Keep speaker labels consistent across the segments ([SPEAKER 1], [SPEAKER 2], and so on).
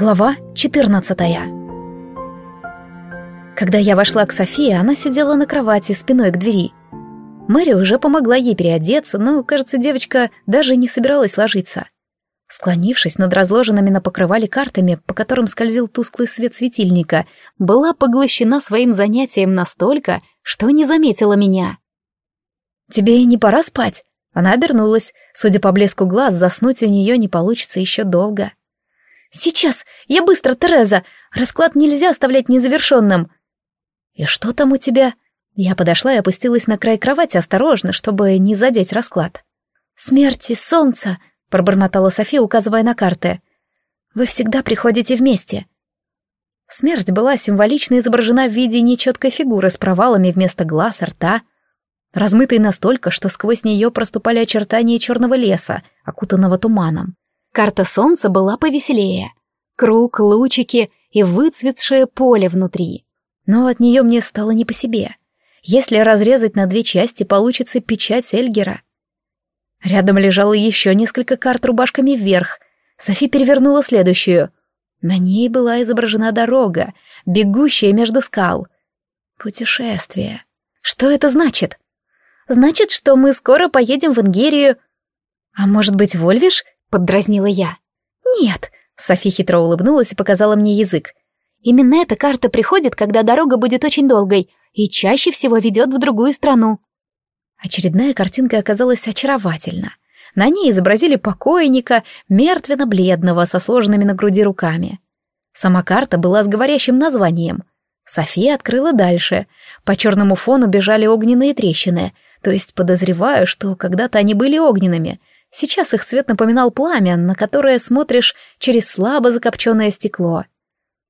[SPEAKER 1] Глава 14 Когда я вошла к Софии, она сидела на кровати спиной к двери. Мэри уже помогла ей переодеться, но, кажется, девочка даже не собиралась ложиться. Склонившись над разложенными на покрывале картами, по которым скользил тусклый свет светильника, была поглощена своим занятием настолько, что не заметила меня. «Тебе не пора спать?» Она обернулась. Судя по блеску глаз, заснуть у нее не получится еще долго. «Сейчас! Я быстро, Тереза! Расклад нельзя оставлять незавершенным!» «И что там у тебя?» Я подошла и опустилась на край кровати осторожно, чтобы не задеть расклад. «Смерти, солнца!» — пробормотала София, указывая на карты. «Вы всегда приходите вместе». Смерть была символично изображена в виде нечеткой фигуры с провалами вместо глаз, рта, размытой настолько, что сквозь нее проступали очертания черного леса, окутанного туманом. Карта солнца была повеселее. Круг, лучики и выцветшее поле внутри. Но от нее мне стало не по себе. Если разрезать на две части, получится печать Эльгера. Рядом лежало еще несколько карт рубашками вверх. Софи перевернула следующую. На ней была изображена дорога, бегущая между скал. Путешествие. Что это значит? Значит, что мы скоро поедем в Ингерию. А может быть, в Ольвиш? Поддразнила я. «Нет», — Софи хитро улыбнулась и показала мне язык. «Именно эта карта приходит, когда дорога будет очень долгой и чаще всего ведет в другую страну». Очередная картинка оказалась очаровательна. На ней изобразили покойника, мертвенно-бледного, со сложенными на груди руками. Сама карта была с говорящим названием. София открыла дальше. По черному фону бежали огненные трещины, то есть подозреваю, что когда-то они были огненными, Сейчас их цвет напоминал пламя, на которое смотришь через слабо закопченное стекло.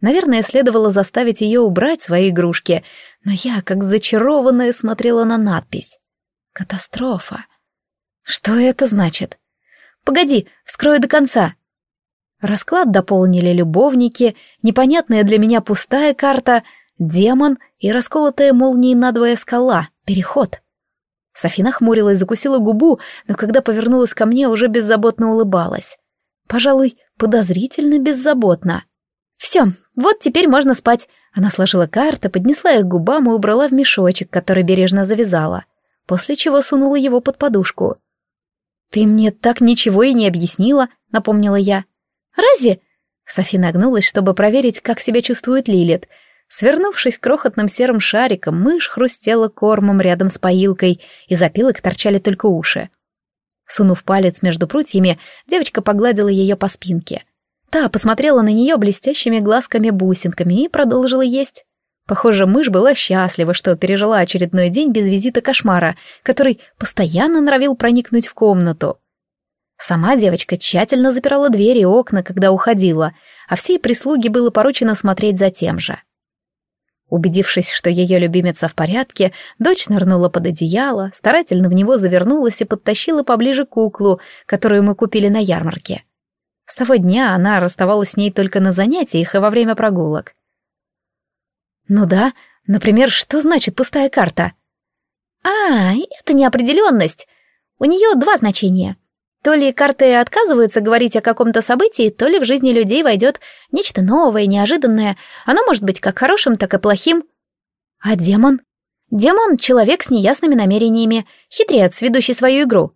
[SPEAKER 1] Наверное, следовало заставить ее убрать свои игрушки, но я, как зачарованная, смотрела на надпись. «Катастрофа». Что это значит? Погоди, вскрою до конца. Расклад дополнили любовники, непонятная для меня пустая карта, демон и расколотая молнией надвое скала, переход. Софи хмурилась, закусила губу, но когда повернулась ко мне, уже беззаботно улыбалась. Пожалуй, подозрительно беззаботно. «Все, вот теперь можно спать». Она сложила карты, поднесла их к губам и убрала в мешочек, который бережно завязала, после чего сунула его под подушку. «Ты мне так ничего и не объяснила», — напомнила я. «Разве?» Софи нагнулась, чтобы проверить, как себя чувствует Лилит, Свернувшись крохотным серым шариком, мышь хрустела кормом рядом с поилкой, из опилок торчали только уши. Сунув палец между прутьями, девочка погладила ее по спинке. Та посмотрела на нее блестящими глазками-бусинками и продолжила есть. Похоже, мышь была счастлива, что пережила очередной день без визита кошмара, который постоянно норовил проникнуть в комнату. Сама девочка тщательно запирала двери и окна, когда уходила, а всей прислуге было поручено смотреть за тем же. Убедившись, что ее любимица в порядке, дочь нырнула под одеяло, старательно в него завернулась и подтащила поближе куклу, которую мы купили на ярмарке. С того дня она расставалась с ней только на занятиях и во время прогулок. «Ну да, например, что значит пустая карта?» «А, это неопределенность. У нее два значения. То ли карты отказываются говорить о каком-то событии, то ли в жизни людей войдет нечто новое, неожиданное. Оно может быть как хорошим, так и плохим. А демон? Демон — человек с неясными намерениями, хитрец, ведущий свою игру.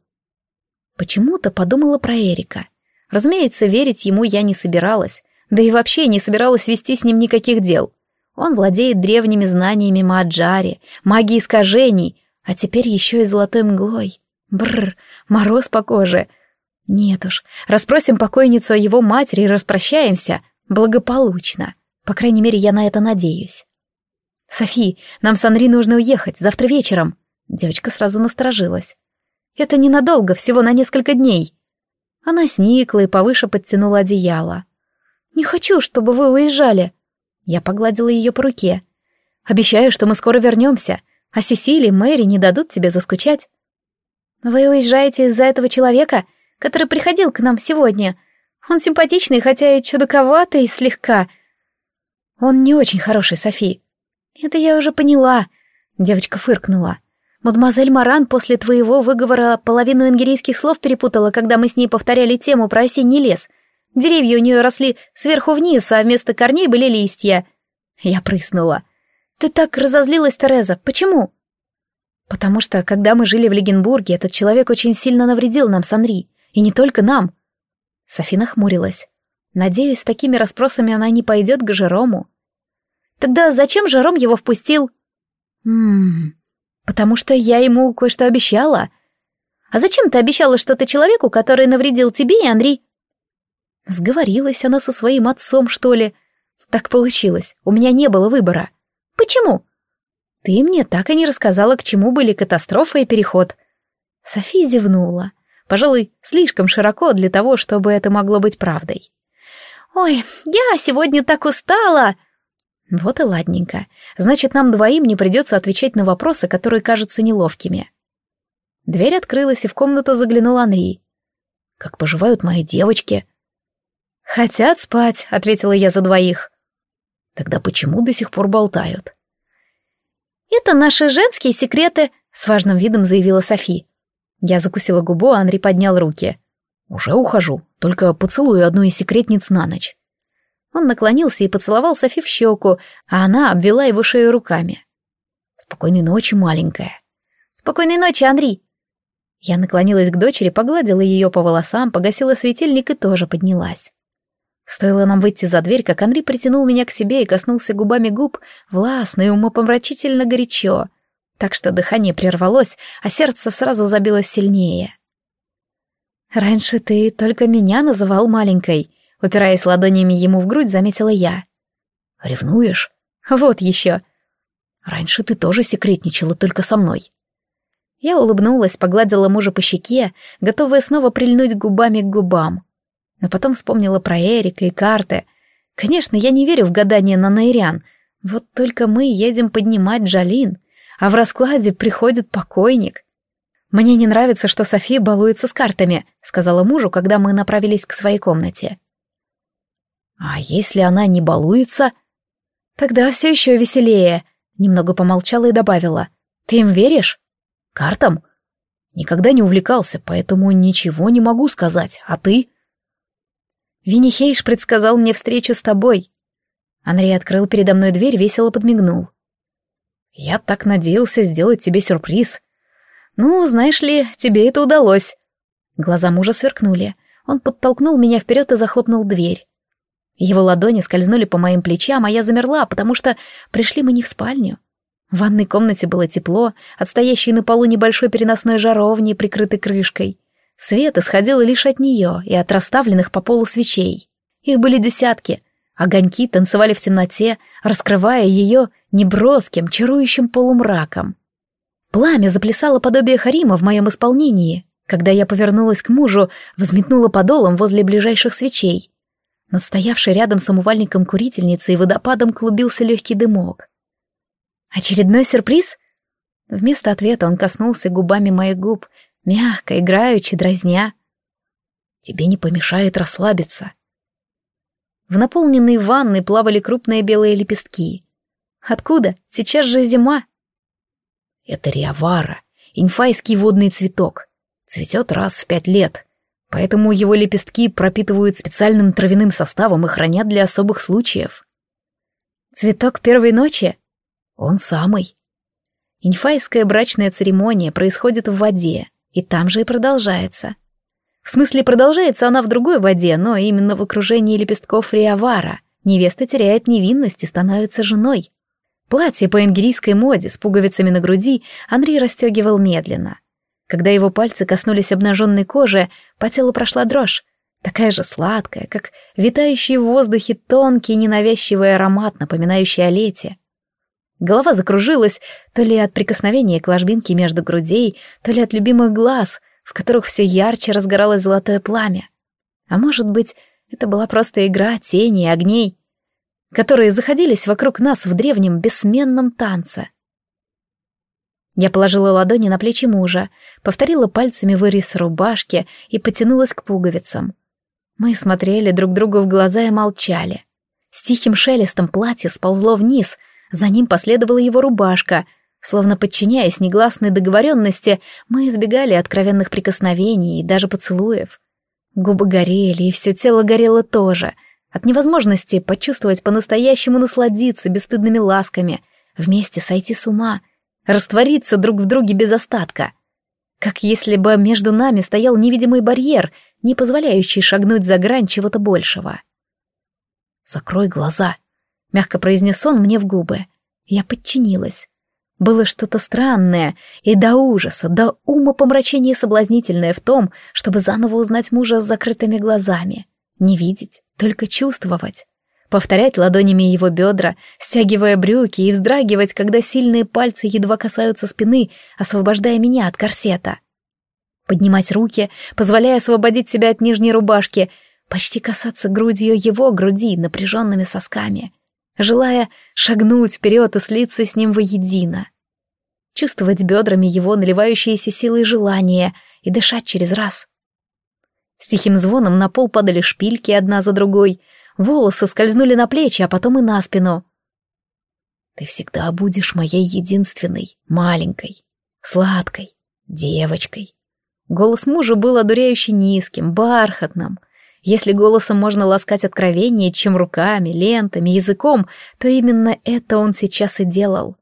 [SPEAKER 1] Почему-то подумала про Эрика. Разумеется, верить ему я не собиралась, да и вообще не собиралась вести с ним никаких дел. Он владеет древними знаниями Маджари, магией искажений, а теперь еще и золотой мглой. Бррр, мороз по коже. Нет уж, расспросим покойницу о его матери и распрощаемся. Благополучно. По крайней мере, я на это надеюсь. «Софи, нам с Анри нужно уехать, завтра вечером». Девочка сразу насторожилась. «Это ненадолго, всего на несколько дней». Она сникла и повыше подтянула одеяло. «Не хочу, чтобы вы уезжали». Я погладила ее по руке. «Обещаю, что мы скоро вернемся, а Сесили и Мэри не дадут тебе заскучать». «Вы уезжаете из-за этого человека, который приходил к нам сегодня? Он симпатичный, хотя и чудаковатый слегка». «Он не очень хороший, Софи». «Это я уже поняла», — девочка фыркнула. «Мадемуазель Маран после твоего выговора половину ингерийских слов перепутала, когда мы с ней повторяли тему про осенний лес. Деревья у нее росли сверху вниз, а вместо корней были листья. Я прыснула. «Ты так разозлилась, Тереза. Почему?» «Потому что, когда мы жили в Легенбурге, этот человек очень сильно навредил нам с Анри. И не только нам». Софи нахмурилась. «Надеюсь, с такими расспросами она не пойдет к Жерому». «Тогда зачем Жером его впустил?» «Ммм... Потому что я ему кое-что обещала». «А зачем ты обещала что-то человеку, который навредил тебе и Анри?» Сговорилась она со своим отцом, что ли? Так получилось, у меня не было выбора. Почему? Ты мне так и не рассказала, к чему были катастрофа и переход. София зевнула. Пожалуй, слишком широко для того, чтобы это могло быть правдой. «Ой, я сегодня так устала!» Вот и ладненько. Значит, нам двоим не придется отвечать на вопросы, которые кажутся неловкими. Дверь открылась, и в комнату заглянул Анри. «Как поживают мои девочки?» «Хотят спать», — ответила я за двоих. «Тогда почему до сих пор болтают?» «Это наши женские секреты», — с важным видом заявила Софи. Я закусила губу, а Анри поднял руки. «Уже ухожу, только поцелую одну из секретниц на ночь». Он наклонился и поцеловал Софи в щеку, а она обвела его шею руками. «Спокойной ночи, маленькая». «Спокойной ночи, Анри». Я наклонилась к дочери, погладила ее по волосам, погасила светильник и тоже поднялась. Стоило нам выйти за дверь, как Анри притянул меня к себе и коснулся губами губ, властно и умопомрачительно горячо, так что дыхание прервалось, а сердце сразу забилось сильнее. «Раньше ты только меня называл маленькой», — упираясь ладонями ему в грудь, заметила я. «Ревнуешь?» «Вот еще». «Раньше ты тоже секретничала только со мной». Я улыбнулась, погладила мужа по щеке, готовая снова прильнуть губами к губам но потом вспомнила про Эрика и карты. Конечно, я не верю в гадания на Найрян, вот только мы едем поднимать Джалин, а в раскладе приходит покойник. «Мне не нравится, что София балуется с картами», — сказала мужу, когда мы направились к своей комнате. «А если она не балуется?» «Тогда все еще веселее», — немного помолчала и добавила. «Ты им веришь?» «Картам?» «Никогда не увлекался, поэтому ничего не могу сказать. А ты?» Винихейш предсказал мне встречу с тобой. Андрей открыл передо мной дверь, весело подмигнул. Я так надеялся сделать тебе сюрприз. Ну, знаешь ли, тебе это удалось. Глаза мужа сверкнули. Он подтолкнул меня вперед и захлопнул дверь. Его ладони скользнули по моим плечам, а я замерла, потому что пришли мы не в спальню. В ванной комнате было тепло, от стоящей на полу небольшой переносной жаровни, прикрытой крышкой. Свет исходил лишь от нее и от расставленных по полу свечей. Их были десятки. Огоньки танцевали в темноте, раскрывая ее неброским, чарующим полумраком. Пламя заплясало подобие харима в моем исполнении. Когда я повернулась к мужу, взметнула подолом возле ближайших свечей. Над стоявшей рядом с умывальником и водопадом клубился легкий дымок. «Очередной сюрприз?» Вместо ответа он коснулся губами моих губ, мягко, играючи, дразня. Тебе не помешает расслабиться. В наполненной ванной плавали крупные белые лепестки. Откуда? Сейчас же зима. Это риавара, инфайский водный цветок. Цветет раз в пять лет, поэтому его лепестки пропитывают специальным травяным составом и хранят для особых случаев. Цветок первой ночи? Он самый. Инфайская брачная церемония происходит в воде, и там же и продолжается. В смысле, продолжается она в другой воде, но именно в окружении лепестков риавара. Невеста теряет невинность и становится женой. Платье по ингерийской моде с пуговицами на груди Андрей расстегивал медленно. Когда его пальцы коснулись обнаженной кожи, по телу прошла дрожь, такая же сладкая, как витающий в воздухе тонкий ненавязчивый аромат, напоминающий о лете. Голова закружилась то ли от прикосновения к ложбинке между грудей, то ли от любимых глаз, в которых все ярче разгоралось золотое пламя. А может быть, это была просто игра тени и огней, которые заходились вокруг нас в древнем бессменном танце. Я положила ладони на плечи мужа, повторила пальцами вырез рубашки и потянулась к пуговицам. Мы смотрели друг другу в глаза и молчали. С тихим шелестом платье сползло вниз, за ним последовала его рубашка. Словно подчиняясь негласной договоренности, мы избегали откровенных прикосновений и даже поцелуев. Губы горели, и все тело горело тоже. От невозможности почувствовать по-настоящему насладиться бесстыдными ласками, вместе сойти с ума, раствориться друг в друге без остатка. Как если бы между нами стоял невидимый барьер, не позволяющий шагнуть за грань чего-то большего. «Закрой глаза», — мягко произнес он мне в губы. Я подчинилась. Было что-то странное и до ужаса, до ума помрачения соблазнительное в том, чтобы заново узнать мужа с закрытыми глазами. Не видеть, только чувствовать. Повторять ладонями его бедра, стягивая брюки и вздрагивать, когда сильные пальцы едва касаются спины, освобождая меня от корсета. Поднимать руки, позволяя освободить себя от нижней рубашки, почти касаться грудью его груди напряженными сосками — желая шагнуть вперед и слиться с ним воедино. Чувствовать бедрами его наливающиеся силой желания и дышать через раз. С тихим звоном на пол падали шпильки одна за другой, волосы скользнули на плечи, а потом и на спину. «Ты всегда будешь моей единственной, маленькой, сладкой девочкой». Голос мужа был одуряюще низким, бархатным, если голосом можно ласкать откровение, чем руками, лентами, языком, то именно это он сейчас и делал.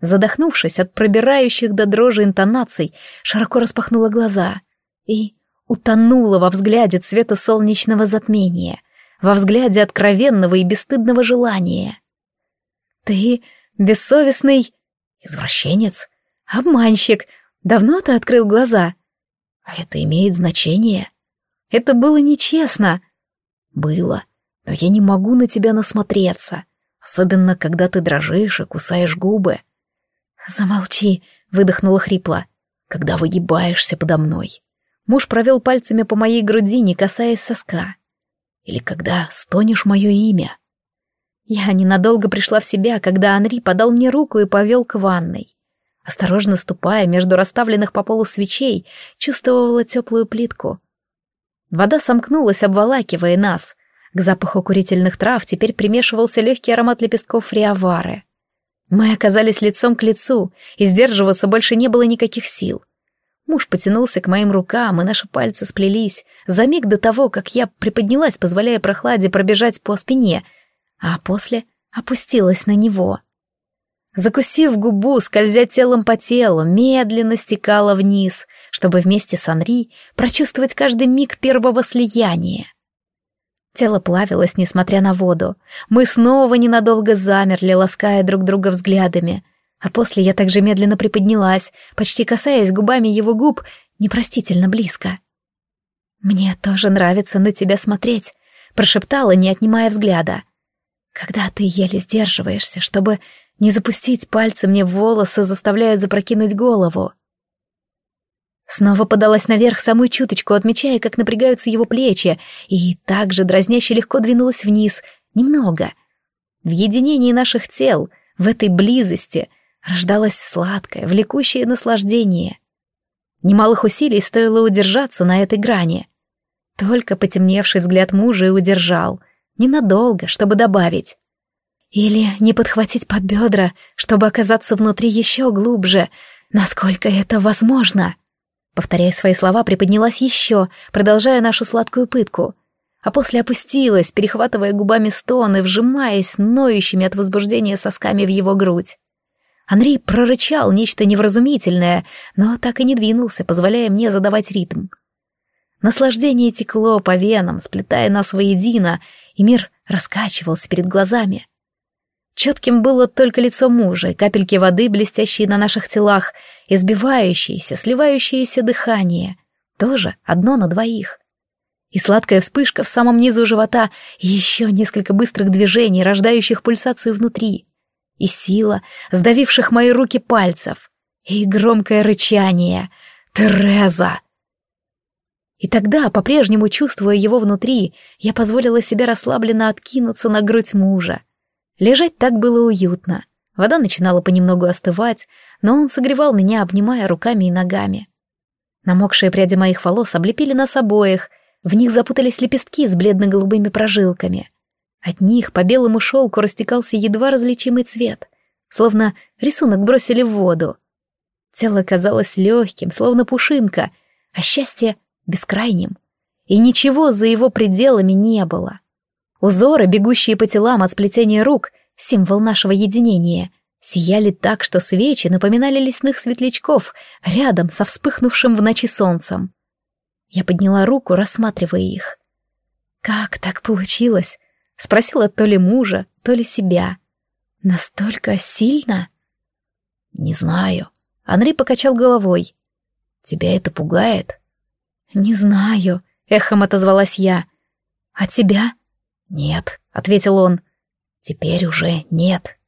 [SPEAKER 1] Задохнувшись от пробирающих до дрожи интонаций, широко распахнула глаза и утонула во взгляде цвета солнечного затмения, во взгляде откровенного и бесстыдного желания. «Ты бессовестный извращенец, обманщик, давно ты открыл глаза?» «А это имеет значение?» Это было нечестно. Было. Но я не могу на тебя насмотреться. Особенно, когда ты дрожишь и кусаешь губы. Замолчи, выдохнула хрипло. Когда выгибаешься подо мной. Муж провел пальцами по моей груди, не касаясь соска. Или когда стонешь мое имя. Я ненадолго пришла в себя, когда Анри подал мне руку и повел к ванной. Осторожно ступая между расставленных по полу свечей, чувствовала теплую плитку — Вода сомкнулась, обволакивая нас. К запаху курительных трав теперь примешивался легкий аромат лепестков фриавары. Мы оказались лицом к лицу, и сдерживаться больше не было никаких сил. Муж потянулся к моим рукам, и наши пальцы сплелись, за миг до того, как я приподнялась, позволяя прохладе пробежать по спине, а после опустилась на него. Закусив губу, скользя телом по телу, медленно стекала вниз — чтобы вместе с Анри прочувствовать каждый миг первого слияния. Тело плавилось, несмотря на воду. Мы снова ненадолго замерли, лаская друг друга взглядами. А после я также медленно приподнялась, почти касаясь губами его губ, непростительно близко. «Мне тоже нравится на тебя смотреть», — прошептала, не отнимая взгляда. «Когда ты еле сдерживаешься, чтобы не запустить пальцы мне в волосы, заставляют запрокинуть голову». Снова подалась наверх самую чуточку, отмечая, как напрягаются его плечи, и также дразняще легко двинулась вниз, немного. В единении наших тел, в этой близости, рождалось сладкое, влекущее наслаждение. Немалых усилий стоило удержаться на этой грани. Только потемневший взгляд мужа и удержал. Ненадолго, чтобы добавить. Или не подхватить под бедра, чтобы оказаться внутри еще глубже, насколько это возможно. Повторяя свои слова, приподнялась еще, продолжая нашу сладкую пытку. А после опустилась, перехватывая губами стон и вжимаясь ноющими от возбуждения сосками в его грудь. Андрей прорычал нечто невразумительное, но так и не двинулся, позволяя мне задавать ритм. Наслаждение текло по венам, сплетая нас воедино, и мир раскачивался перед глазами. Четким было только лицо мужа капельки воды, блестящие на наших телах, избивающееся, сливающееся дыхание. Тоже одно на двоих. И сладкая вспышка в самом низу живота, и еще несколько быстрых движений, рождающих пульсацию внутри. И сила, сдавивших мои руки пальцев. И громкое рычание. «Тереза!» И тогда, по-прежнему чувствуя его внутри, я позволила себе расслабленно откинуться на грудь мужа. Лежать так было уютно. Вода начинала понемногу остывать, но он согревал меня, обнимая руками и ногами. Намокшие пряди моих волос облепили нас обоих, в них запутались лепестки с бледно-голубыми прожилками. От них по белому шелку растекался едва различимый цвет, словно рисунок бросили в воду. Тело казалось легким, словно пушинка, а счастье — бескрайним. и ничего за его пределами не было. Узоры, бегущие по телам от сплетения рук, символ нашего единения, сияли так, что свечи напоминали лесных светлячков рядом со вспыхнувшим в ночи солнцем. Я подняла руку, рассматривая их. «Как так получилось?» — спросила то ли мужа, то ли себя. «Настолько сильно?»
[SPEAKER 2] «Не знаю». Анри покачал головой. «Тебя это пугает?»
[SPEAKER 1] «Не знаю», — эхом отозвалась я. «А тебя?»
[SPEAKER 2] «Нет», — ответил он. «Теперь уже нет».